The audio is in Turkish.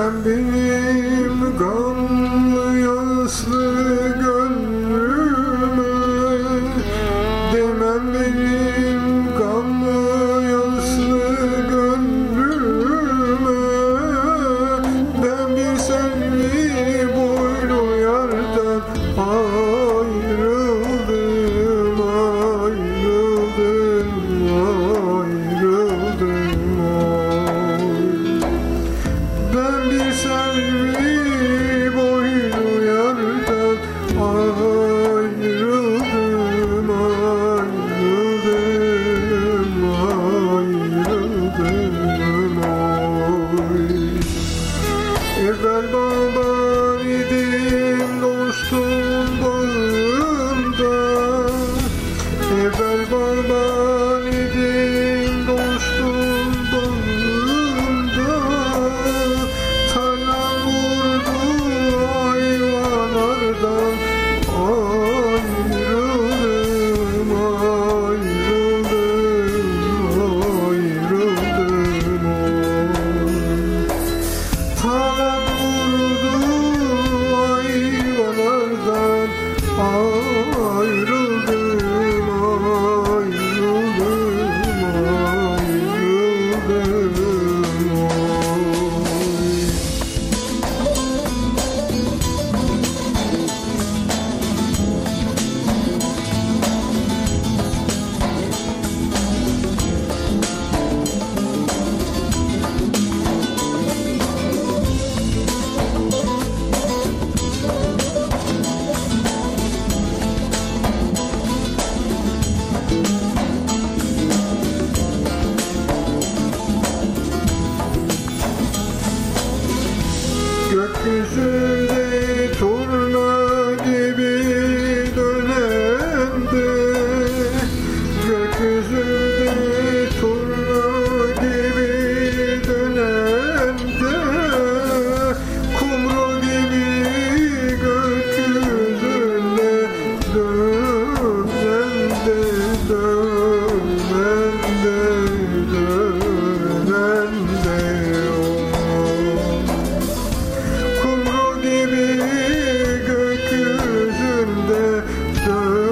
Değmem benim gamlı yaslı Selvi boylu yardan ayrıldım, ayrıldım, ayrıldım oy. Evvel baban Ayrıldım, Gökyüzünde turna gibi dönemde Kumru gibi gökyüzünde dönende dönende dönende oh. Kumru gibi gökyüzünde dönende